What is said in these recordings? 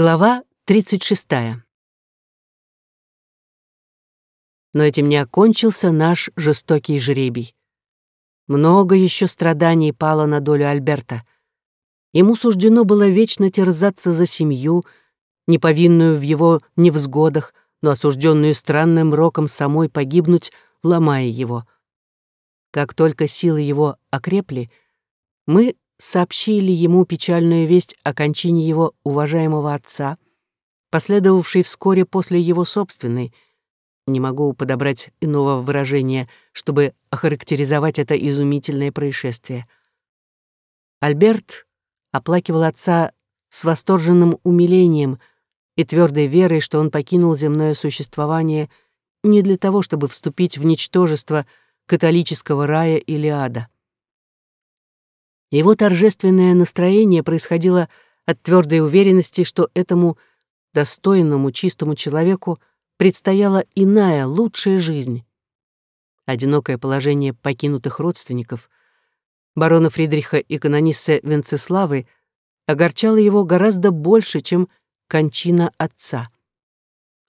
Глава 36. Но этим не окончился наш жестокий жребий. Много еще страданий пало на долю Альберта. Ему суждено было вечно терзаться за семью, не повинную в его невзгодах, но осужденную странным роком самой погибнуть, ломая его. Как только силы его окрепли, мы сообщили ему печальную весть о кончине его уважаемого отца, последовавшей вскоре после его собственной. Не могу подобрать иного выражения, чтобы охарактеризовать это изумительное происшествие. Альберт оплакивал отца с восторженным умилением и твердой верой, что он покинул земное существование не для того, чтобы вступить в ничтожество католического рая или ада. Его торжественное настроение происходило от твердой уверенности, что этому достойному, чистому человеку предстояла иная, лучшая жизнь. Одинокое положение покинутых родственников, барона Фридриха и канониссы Венцеславы огорчало его гораздо больше, чем кончина отца.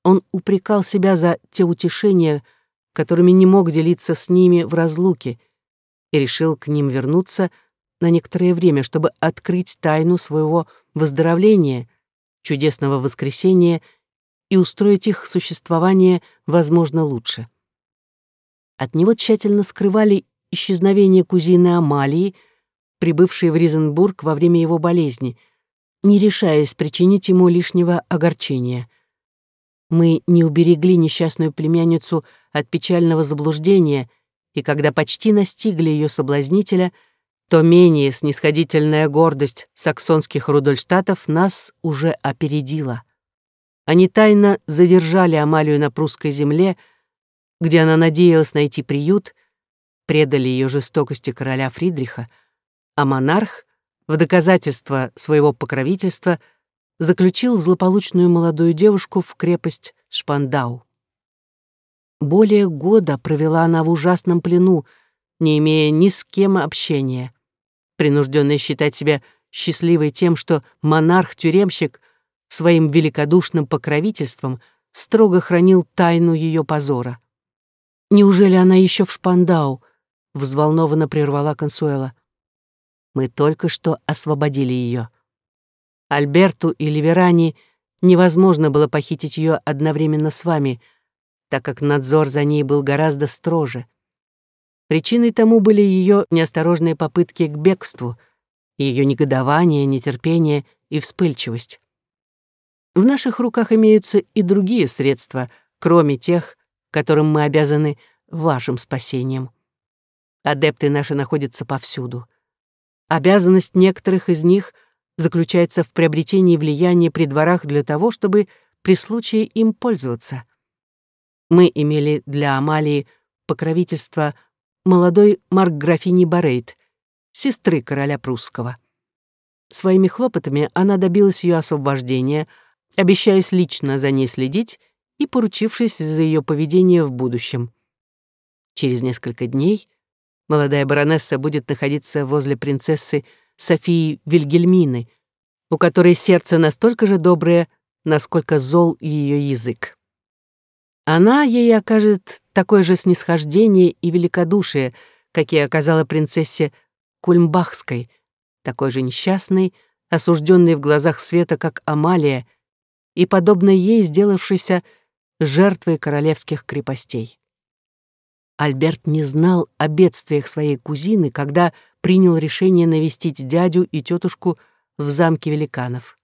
Он упрекал себя за те утешения, которыми не мог делиться с ними в разлуке, и решил к ним вернуться — на некоторое время, чтобы открыть тайну своего выздоровления, чудесного воскресения и устроить их существование, возможно, лучше. От него тщательно скрывали исчезновение кузины Амалии, прибывшей в Ризенбург во время его болезни, не решаясь причинить ему лишнего огорчения. Мы не уберегли несчастную племянницу от печального заблуждения, и когда почти настигли ее соблазнителя — то менее снисходительная гордость саксонских Рудольштатов нас уже опередила. Они тайно задержали Амалию на прусской земле, где она надеялась найти приют, предали ее жестокости короля Фридриха, а монарх, в доказательство своего покровительства, заключил злополучную молодую девушку в крепость Шпандау. Более года провела она в ужасном плену, не имея ни с кем общения принужденная считать себя счастливой тем, что монарх-тюремщик своим великодушным покровительством строго хранил тайну ее позора. «Неужели она еще в Шпандау?» — взволнованно прервала Консуэла. «Мы только что освободили ее. Альберту и Ливерани невозможно было похитить ее одновременно с вами, так как надзор за ней был гораздо строже. Причиной тому были ее неосторожные попытки к бегству, ее негодование, нетерпение и вспыльчивость. В наших руках имеются и другие средства, кроме тех, которым мы обязаны вашим спасением. Адепты наши находятся повсюду. Обязанность некоторых из них заключается в приобретении влияния при дворах для того, чтобы при случае им пользоваться. Мы имели для Амалии покровительство молодой марк-графини Барейт, сестры короля прусского. Своими хлопотами она добилась ее освобождения, обещаясь лично за ней следить и поручившись за ее поведение в будущем. Через несколько дней молодая баронесса будет находиться возле принцессы Софии Вильгельмины, у которой сердце настолько же доброе, насколько зол ее язык. Она ей окажет такое же снисхождение и великодушие, какие оказала принцессе Кульмбахской, такой же несчастной, осужденной в глазах света, как Амалия, и подобной ей сделавшейся жертвой королевских крепостей. Альберт не знал о бедствиях своей кузины, когда принял решение навестить дядю и тетушку в замке великанов.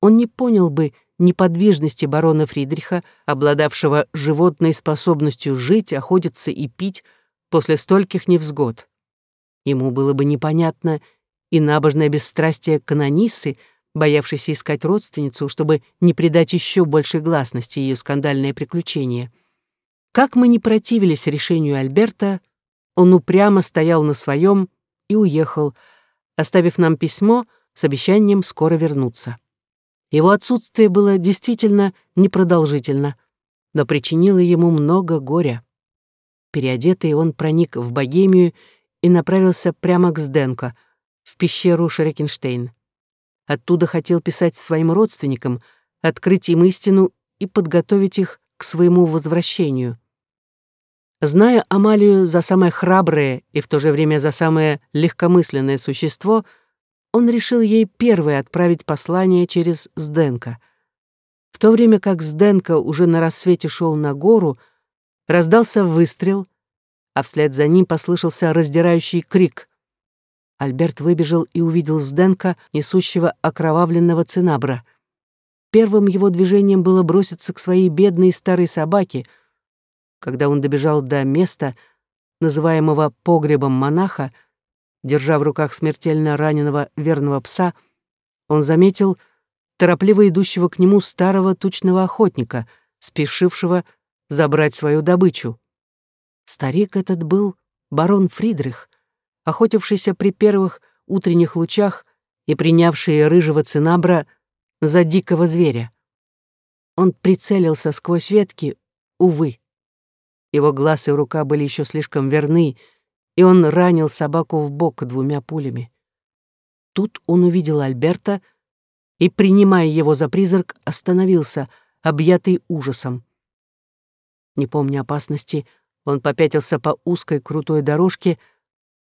Он не понял бы, неподвижности барона Фридриха, обладавшего животной способностью жить, охотиться и пить после стольких невзгод. Ему было бы непонятно и набожное бесстрастие канониссы, боявшейся искать родственницу, чтобы не придать еще большей гласности ее скандальное приключение. Как мы не противились решению Альберта, он упрямо стоял на своем и уехал, оставив нам письмо с обещанием скоро вернуться. Его отсутствие было действительно непродолжительно, но причинило ему много горя. Переодетый он проник в Богемию и направился прямо к Сденко, в пещеру Шрекенштейн. оттуда хотел писать своим родственникам, открыть им истину и подготовить их к своему возвращению. Зная Амалию за самое храброе и в то же время за самое легкомысленное существо, он решил ей первой отправить послание через Сденка. В то время как Сденка уже на рассвете шел на гору, раздался выстрел, а вслед за ним послышался раздирающий крик. Альберт выбежал и увидел Сденка, несущего окровавленного цинабра. Первым его движением было броситься к своей бедной старой собаке. Когда он добежал до места, называемого погребом монаха, держа в руках смертельно раненого верного пса, он заметил торопливо идущего к нему старого тучного охотника, спешившего забрать свою добычу. Старик этот был барон Фридрих, охотившийся при первых утренних лучах и принявший рыжего цинабра за дикого зверя. Он прицелился сквозь ветки, увы. Его глаз и рука были еще слишком верны, и он ранил собаку в бок двумя пулями. Тут он увидел Альберта и, принимая его за призрак, остановился, объятый ужасом. Не помня опасности, он попятился по узкой крутой дорожке,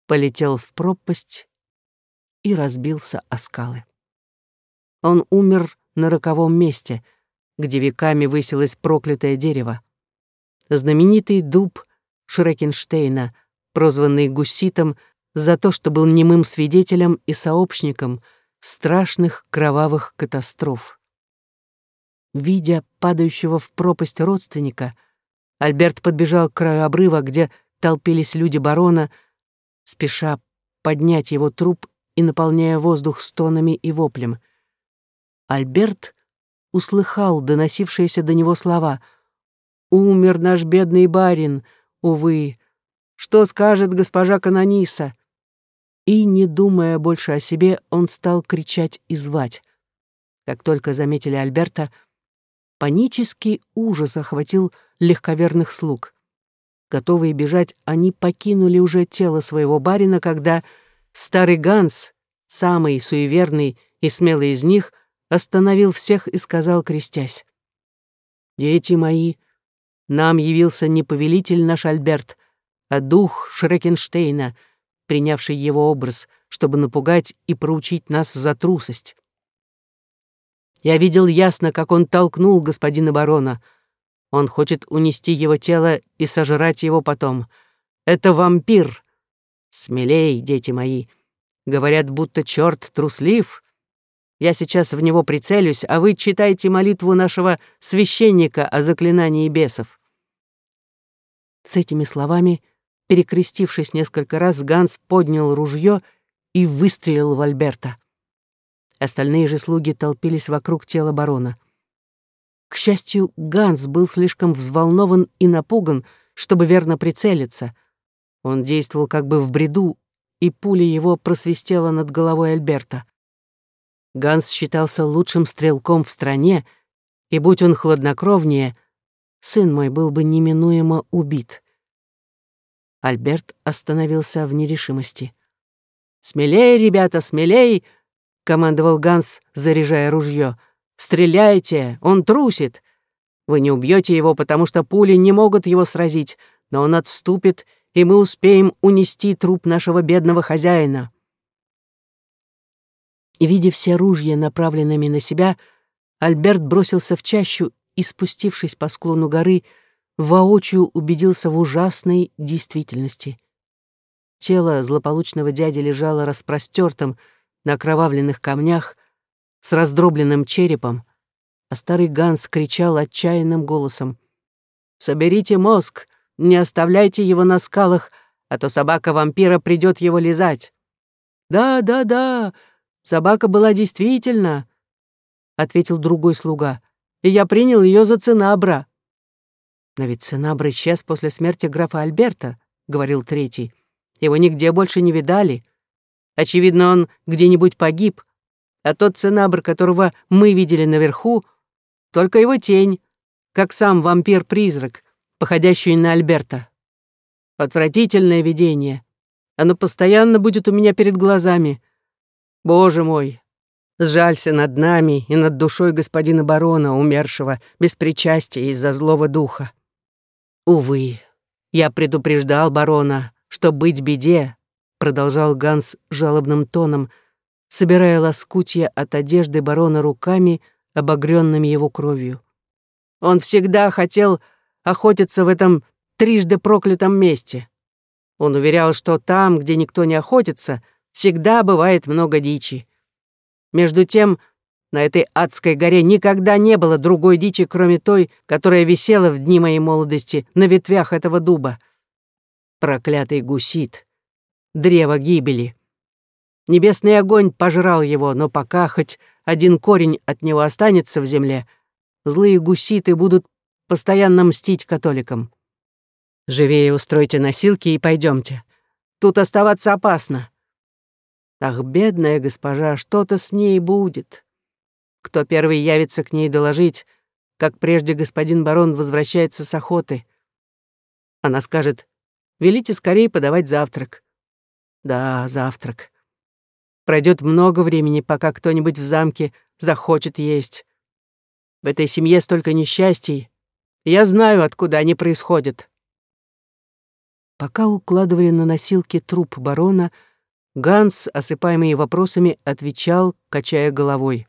полетел в пропасть и разбился о скалы. Он умер на роковом месте, где веками высилось проклятое дерево. Знаменитый дуб Шрекенштейна, прозванный Гуситом за то, что был немым свидетелем и сообщником страшных кровавых катастроф. Видя падающего в пропасть родственника, Альберт подбежал к краю обрыва, где толпились люди барона, спеша поднять его труп и наполняя воздух стонами и воплем. Альберт услыхал доносившиеся до него слова «Умер наш бедный барин, увы! Что скажет госпожа Канониса?» И, не думая больше о себе, он стал кричать и звать. Как только заметили Альберта, панический ужас охватил легковерных слуг. Готовые бежать, они покинули уже тело своего барина, когда старый Ганс, самый суеверный и смелый из них, остановил всех и сказал, крестясь, «Дети мои, нам явился не повелитель наш Альберт, а дух Шрекенштейна, принявший его образ, чтобы напугать и проучить нас за трусость. Я видел ясно, как он толкнул господина барона — он хочет унести его тело и сожрать его потом. Это вампир. Смелей, дети мои. Говорят, будто черт труслив. Я сейчас в него прицелюсь, а вы читайте молитву нашего священника о заклинании бесов». С этими словами, перекрестившись несколько раз, Ганс поднял ружье и выстрелил в Альберта. Остальные же слуги толпились вокруг тела барона. К счастью, Ганс был слишком взволнован и напуган, чтобы верно прицелиться. Он действовал как бы в бреду, и пуля его просвистела над головой Альберта. Ганс считался лучшим стрелком в стране, и будь он хладнокровнее, сын мой был бы неминуемо убит. Альберт остановился в нерешимости. «Смелей, ребята, смелей!» — командовал Ганс, заряжая ружье — Стреляйте, он трусит. Вы не убьете его, потому что пули не могут его сразить, но он отступит, и мы успеем унести труп нашего бедного хозяина». И, видя все ружья, направленными на себя, Альберт бросился в чащу и, спустившись по склону горы, воочию убедился в ужасной действительности. Тело злополучного дяди лежало распростертым на окровавленных камнях, с раздробленным черепом, а старый Ганс кричал отчаянным голосом. «Соберите мозг, не оставляйте его на скалах, а то собака вампира придет его лизать». «Да, да, да, собака была действительно», — ответил другой слуга, «и я принял ее за цинабра». «Но ведь цинабр исчез после смерти графа Альберта», — говорил третий. «Его нигде больше не видали. Очевидно, он где-нибудь погиб, а тот цинабр, которого мы видели наверху, только его тень, как сам вампир-призрак, походящий на Альберта. Отвратительное видение. Оно постоянно будет у меня перед глазами. Боже мой, Сжалься над нами и над душой господина барона, умершего без причастия из-за злого духа. Увы, я предупреждал барона, что быть беде, продолжал Ганс жалобным тоном, собирая лоскутья от одежды барона руками, обогренными его кровью. Он всегда хотел охотиться в этом трижды проклятом месте. Он уверял, что там, где никто не охотится, всегда бывает много дичи. Между тем, на этой адской горе никогда не было другой дичи, кроме той, которая висела в дни моей молодости на ветвях этого дуба. Проклятый гусит. Древо гибели. Небесный огонь пожрал его, но пока хоть один корень от него останется в земле, злые гуситы будут постоянно мстить католикам. Живее устройте носилки и пойдемте. Тут оставаться опасно. Ах, бедная госпожа, что-то с ней будет. Кто первый явится к ней доложить, как прежде господин барон возвращается с охоты? Она скажет, велите скорее подавать завтрак. Да, завтрак. Пройдет много времени, пока кто-нибудь в замке захочет есть. В этой семье столько несчастий. Я знаю, откуда они происходят. Пока укладывали на носилки труп барона, Ганс, осыпаемый вопросами, отвечал, качая головой.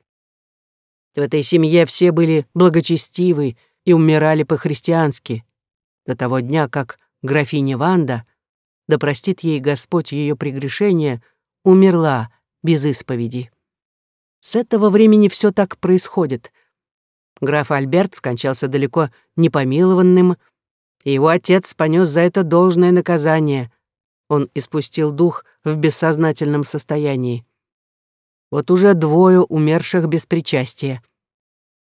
В этой семье все были благочестивы и умирали по-христиански. До того дня, как графиня Ванда, да простит ей Господь ее прегрешение, умерла без исповеди. С этого времени все так происходит. Граф Альберт скончался далеко непомилованным, и его отец понес за это должное наказание, он испустил дух в бессознательном состоянии. Вот уже двое умерших без причастия.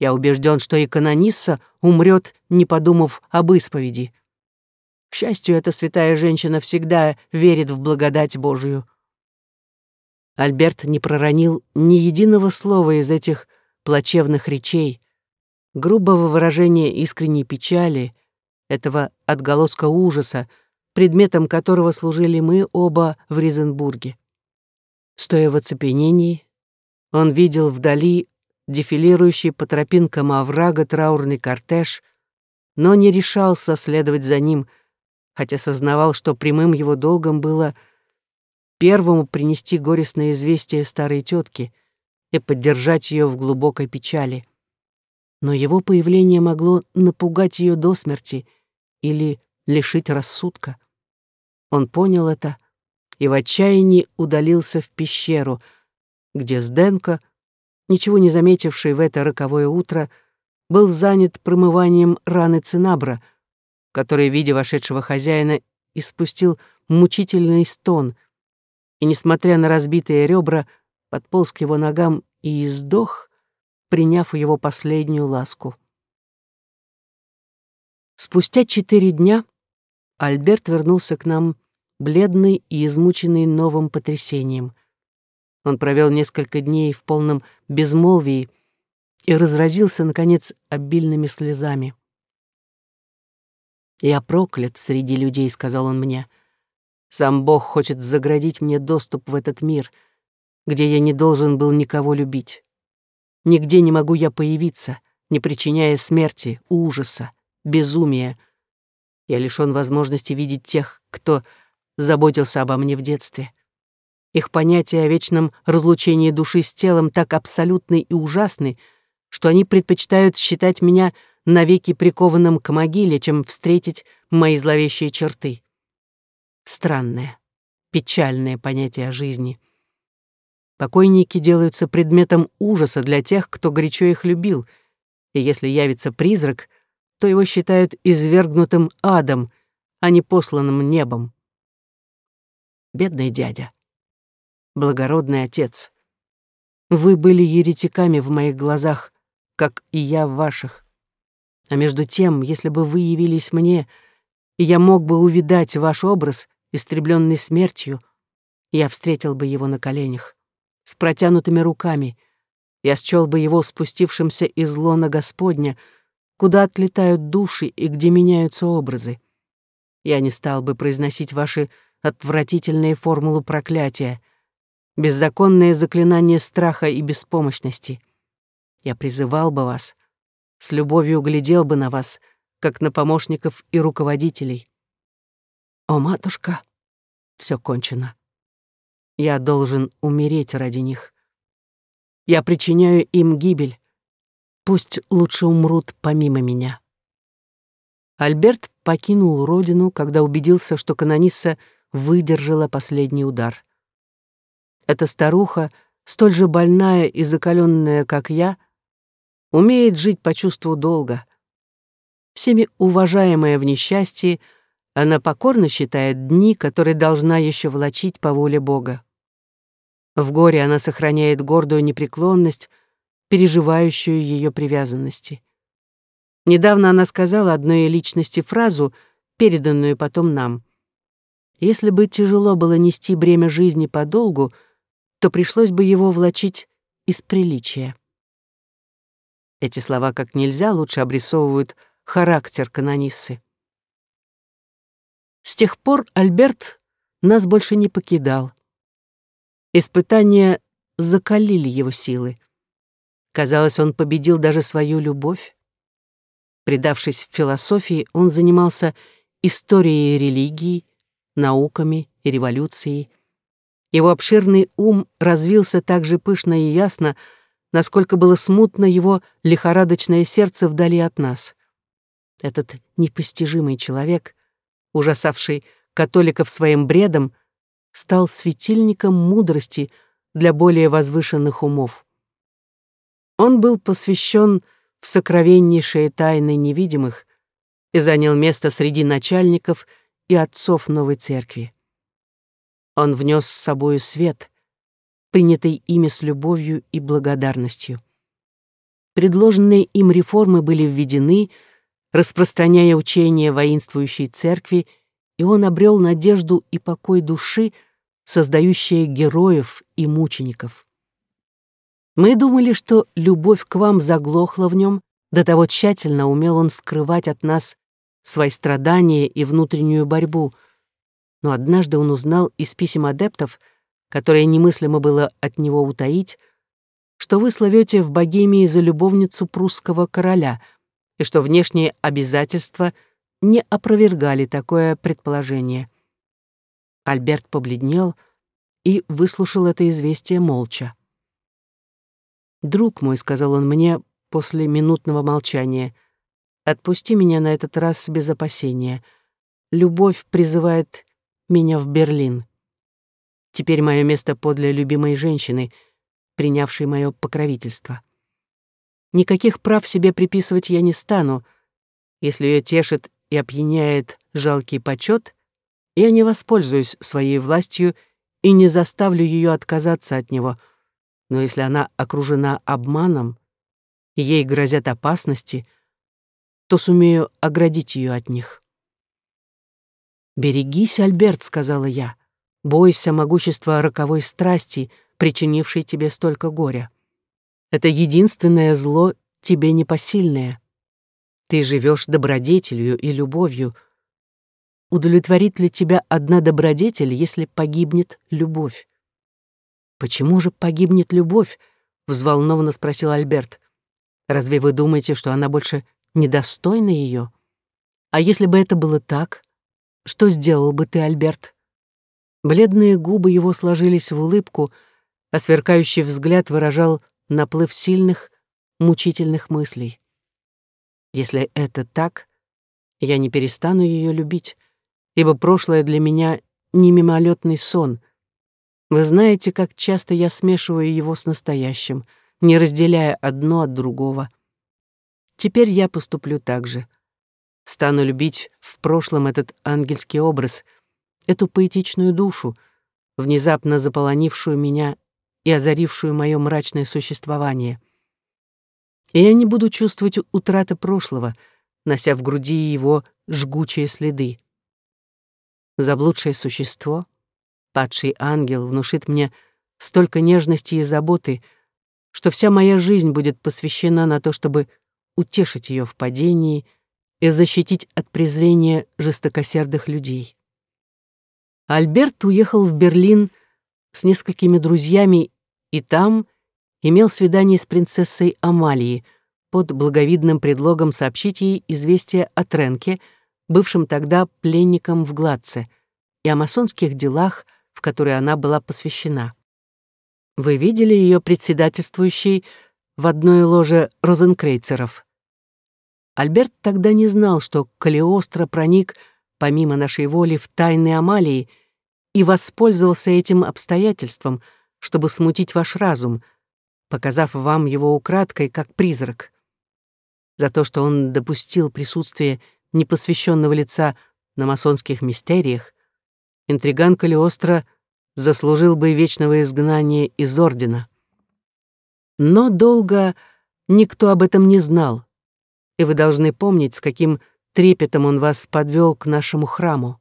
Я убежден, что и канонисса умрет, не подумав об исповеди. К счастью, эта святая женщина всегда верит в благодать Божию. Альберт не проронил ни единого слова из этих плачевных речей, грубого выражения искренней печали, этого отголоска ужаса, предметом которого служили мы оба в Ризенбурге. Стоя в оцепенении, он видел вдали дефилирующий по тропинкам оврага траурный кортеж, но не решался следовать за ним, хотя сознавал, что прямым его долгом было первому принести горестное известие старой тетке и поддержать ее в глубокой печали. Но его появление могло напугать ее до смерти или лишить рассудка. Он понял это и в отчаянии удалился в пещеру, где Сденко, ничего не заметивший в это роковое утро, был занят промыванием раны цинабра, который, видя вошедшего хозяина, испустил мучительный стон и, несмотря на разбитые ребра, подполз к его ногам и издох, приняв его последнюю ласку. Спустя четыре дня Альберт вернулся к нам бледный и измученный новым потрясением. Он провел несколько дней в полном безмолвии и разразился, наконец, обильными слезами. «Я проклят среди людей», — сказал он мне. «Сам Бог хочет заградить мне доступ в этот мир, где я не должен был никого любить. Нигде не могу я появиться, не причиняя смерти, ужаса, безумия, я лишён возможности видеть тех, кто заботился обо мне в детстве. Их понятия о вечном разлучении души с телом так абсолютны и ужасны, что они предпочитают считать меня навеки прикованным к могиле, чем встретить мои зловещие черты. Странное, печальное понятие о жизни. Покойники делаются предметом ужаса для тех, кто горячо их любил, и если явится призрак, то его считают извергнутым адом, а не посланным небом. Бедный дядя. Благородный отец. Вы были еретиками в моих глазах, как и я в ваших. А между тем, если бы вы явились мне, и я мог бы увидать ваш образ, истребленный смертью, я встретил бы его на коленях, с протянутыми руками, я счел бы его спустившимся из лона Господня — куда отлетают души и где меняются образы. Я не стал бы произносить ваши отвратительные формулы проклятия. Беззаконное заклинание страха и беспомощности. Я призывал бы вас, с любовью глядел бы на вас, как на помощников и руководителей. О, матушка, все кончено. Я должен умереть ради них. Я причиняю им гибель. Пусть лучше умрут помимо меня. Альберт покинул родину, когда убедился, что канонисса выдержала последний удар. Эта старуха, столь же больная и закаленная, как я, умеет жить по чувству долга. Всеми уважаемая в несчастье, она покорно считает дни, которые должна еще влачить по воле Бога. В горе она сохраняет гордую непреклонность, переживающую ее привязанности. Недавно она сказала одной личности фразу, переданную потом нам. Если бы тяжело было нести бремя жизни подолгу, то пришлось бы его влачить из приличия. Эти слова как нельзя лучше обрисовывают характер канониссы. С тех пор Альберт нас больше не покидал. Испытания закалили его силы. Казалось, он победил даже свою любовь. Предавшись философии, он занимался историей религии, науками и революцией. Его обширный ум развился так же пышно и ясно, насколько было смутно его лихорадочное сердце вдали от нас. Этот непостижимый человек, ужасавший католиков своим бредом, стал светильником мудрости для более возвышенных умов. Он был посвящен в сокровеннейшие тайны невидимых и занял место среди начальников и отцов новой церкви. Он внес с собою свет, принятый ими с любовью и благодарностью. Предложенные им реформы были введены, распространяя учение воинствующей церкви, и он обрел надежду и покой души, создающие героев и мучеников. Мы думали, что любовь к вам заглохла в нем, до того тщательно умел он скрывать от нас свои страдания и внутреннюю борьбу, но однажды он узнал из писем адептов, которые немыслимо было от него утаить, что вы словете в Богемии за любовницу прусского короля и что внешние обязательства не опровергали такое предположение. Альберт побледнел и выслушал это известие молча. «Друг мой», — сказал он мне после минутного молчания, — «отпусти меня на этот раз без опасения. Любовь призывает меня в Берлин. Теперь мое место подле любимой женщины, принявшей мое покровительство. Никаких прав себе приписывать я не стану. Если ее тешит и опьяняет жалкий почет, я не воспользуюсь своей властью и не заставлю ее отказаться от него. Но если она окружена обманом, ей грозят опасности, то сумею оградить ее от них. «Берегись, Альберт», — сказала я. Бойся могущества роковой страсти, причинившей тебе столько горя. Это единственное зло тебе непосильное. Ты живешь добродетелью и любовью. Удовлетворит ли тебя одна добродетель, если погибнет любовь? Почему же погибнет любовь? взволнованно спросил Альберт. Разве вы думаете, что она больше недостойна ее? А если бы это было так, что сделал бы ты, Альберт? Бледные губы его сложились в улыбку, а сверкающий взгляд выражал наплыв сильных, мучительных мыслей. Если это так, я не перестану ее любить, ибо прошлое для меня не мимолетный сон. Вы знаете, как часто я смешиваю его с настоящим, не разделяя одно от другого. Теперь я поступлю так же. Стану любить в прошлом этот ангельский образ — эту поэтичную душу, внезапно заполонившую меня и озарившую мое мрачное существование. И я не буду чувствовать утраты прошлого, нося в груди его жгучие следы. Заблудшее существо, падший ангел внушит мне столько нежности и заботы, что вся моя жизнь будет посвящена на то, чтобы утешить ее в падении и защитить от презрения жестокосердых людей. Альберт уехал в Берлин с несколькими друзьями и там имел свидание с принцессой Амалией под благовидным предлогом сообщить ей известие о Тренке, бывшем тогда пленником в Гладце, и о масонских делах, в которые она была посвящена. Вы видели ее председательствующей в одной ложе розенкрейцеров. Альберт тогда не знал, что Калиостро проник, помимо нашей воли, в тайны Амалии и воспользовался этим обстоятельством, чтобы смутить ваш разум, показав вам его украдкой как призрак. За то, что он допустил присутствие непосвященного лица на масонских мистериях, интриган Калиостро заслужил бы вечного изгнания из Ордена. Но долго никто об этом не знал, и вы должны помнить, с каким трепетом он вас подвел к нашему храму.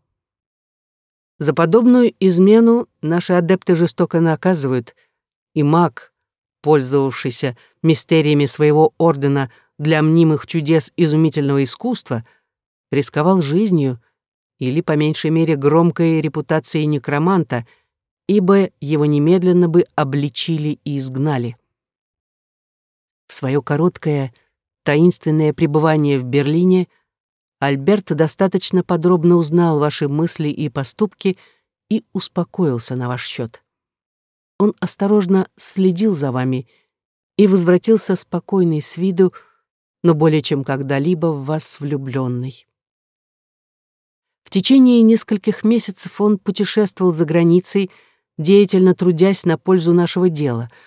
За подобную измену наши адепты жестоко наказывают, и маг, пользовавшийся мистериями своего ордена для мнимых чудес изумительного искусства, рисковал жизнью или, по меньшей мере, громкой репутацией некроманта, ибо его немедленно бы обличили и изгнали. В свое короткое, таинственное пребывание в Берлине Альберт достаточно подробно узнал ваши мысли и поступки и успокоился на ваш счет. Он осторожно следил за вами и возвратился спокойный с виду, но более чем когда-либо в вас влюбленный. В течение нескольких месяцев он путешествовал за границей, деятельно трудясь на пользу нашего дела —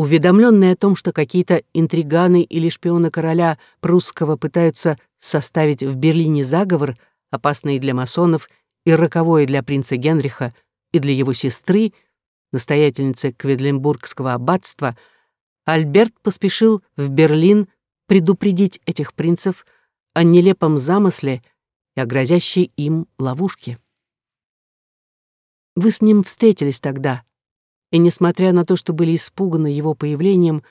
Уведомленный о том, что какие-то интриганы или шпионы короля прусского пытаются составить в Берлине заговор, опасный для масонов и роковой для принца Генриха и для его сестры, настоятельницы Кведленбургского аббатства, Альберт поспешил в Берлин предупредить этих принцев о нелепом замысле и о грозящей им ловушке. Вы с ним встретились тогда, и, несмотря на то, что были испуганы его появлением,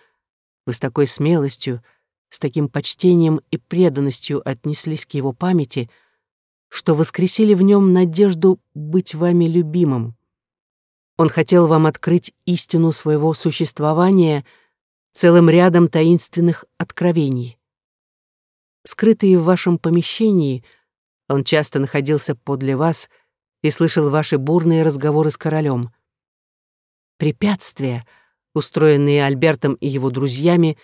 вы с такой смелостью, с таким почтением и преданностью отнеслись к его памяти, что воскресили в нем надежду быть вами любимым. Он хотел вам открыть истину своего существования целым рядом таинственных откровений. Скрытые в вашем помещении, он часто находился подле вас и слышал ваши бурные разговоры с королем. Препятствия, устроенные Альбертом и его друзьями,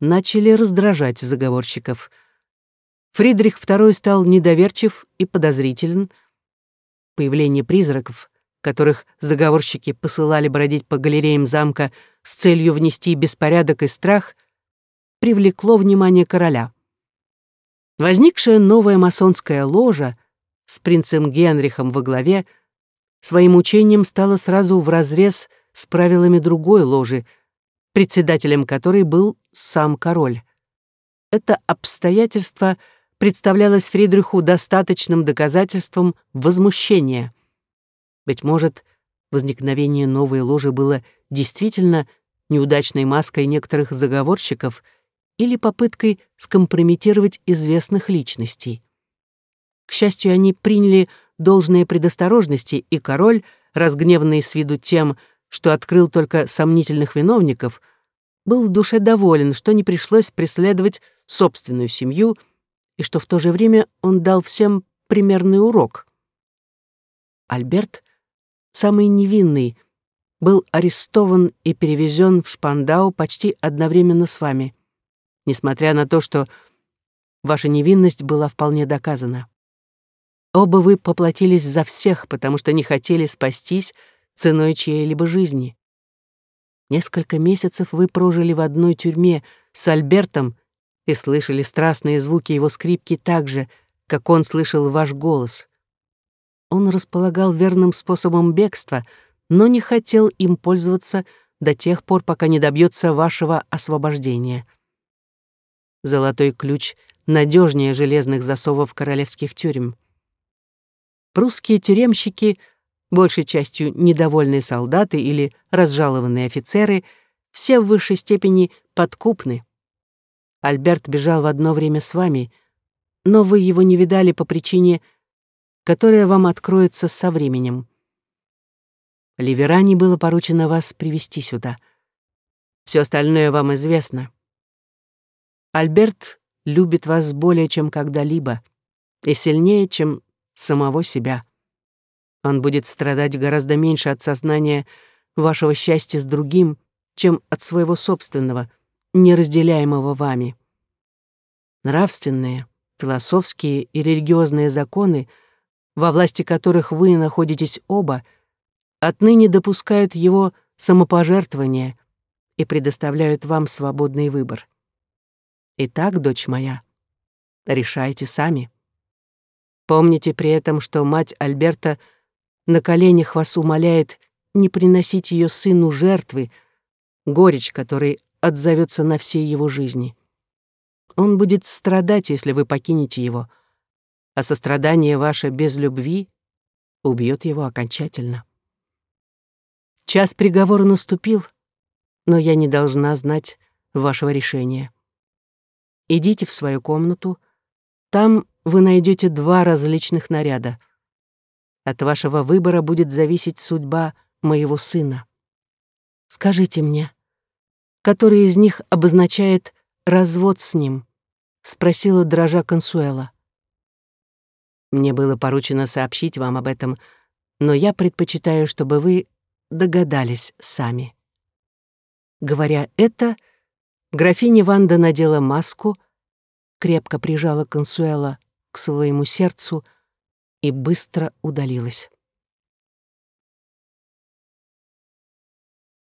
начали раздражать заговорщиков. Фридрих II стал недоверчив и подозрителен. Появление призраков, которых заговорщики посылали бродить по галереям замка с целью внести беспорядок и страх, привлекло внимание короля. Возникшая новая масонская ложа с принцем Генрихом во главе своим учением стала сразу вразрез с правилами другой ложи, председателем которой был сам король. Это обстоятельство представлялось Фридриху достаточным доказательством возмущения. Быть может, возникновение новой ложи было действительно неудачной маской некоторых заговорщиков или попыткой скомпрометировать известных личностей. К счастью, они приняли должные предосторожности, и король, разгневанный с виду тем, что открыл только сомнительных виновников, был в душе доволен, что не пришлось преследовать собственную семью и что в то же время он дал всем примерный урок. Альберт, самый невинный, был арестован и перевезен в Шпандау почти одновременно с вами, несмотря на то, что ваша невинность была вполне доказана. Оба вы поплатились за всех, потому что не хотели спастись ценой чьей-либо жизни. Несколько месяцев вы прожили в одной тюрьме с Альбертом и слышали страстные звуки его скрипки так же, как он слышал ваш голос. Он располагал верным способом бегства, но не хотел им пользоваться до тех пор, пока не добьется вашего освобождения. Золотой ключ надежнее железных засовов королевских тюрем. Прусские тюремщики — большей частью недовольные солдаты или разжалованные офицеры, все в высшей степени подкупны. Альберт бежал в одно время с вами, но вы его не видали по причине, которая вам откроется со временем. Ливерани было поручено вас привести сюда. Все остальное вам известно. Альберт любит вас более, чем когда-либо, и сильнее, чем самого себя. Он будет страдать гораздо меньше от сознания вашего счастья с другим, чем от своего собственного, неразделяемого вами. Нравственные, философские и религиозные законы, во власти которых вы находитесь оба, отныне допускают его самопожертвование и предоставляют вам свободный выбор. Итак, дочь моя, решайте сами. Помните при этом, что мать Альберта на коленях вас умоляет не приносить ее сыну жертвы, горечь которой отзовется на всей его жизни. Он будет страдать, если вы покинете его, а сострадание ваше без любви убьет его окончательно. Час приговора наступил, но я не должна знать вашего решения. Идите в свою комнату, там вы найдете два различных наряда. От вашего выбора будет зависеть судьба моего сына. Скажите мне, который из них обозначает развод с ним? спросила дрожа Консуэла. Мне было поручено сообщить вам об этом, но я предпочитаю, чтобы вы догадались сами. Говоря это, графиня Ванда надела маску, крепко прижала Консуэла к своему сердцу и быстро удалилась.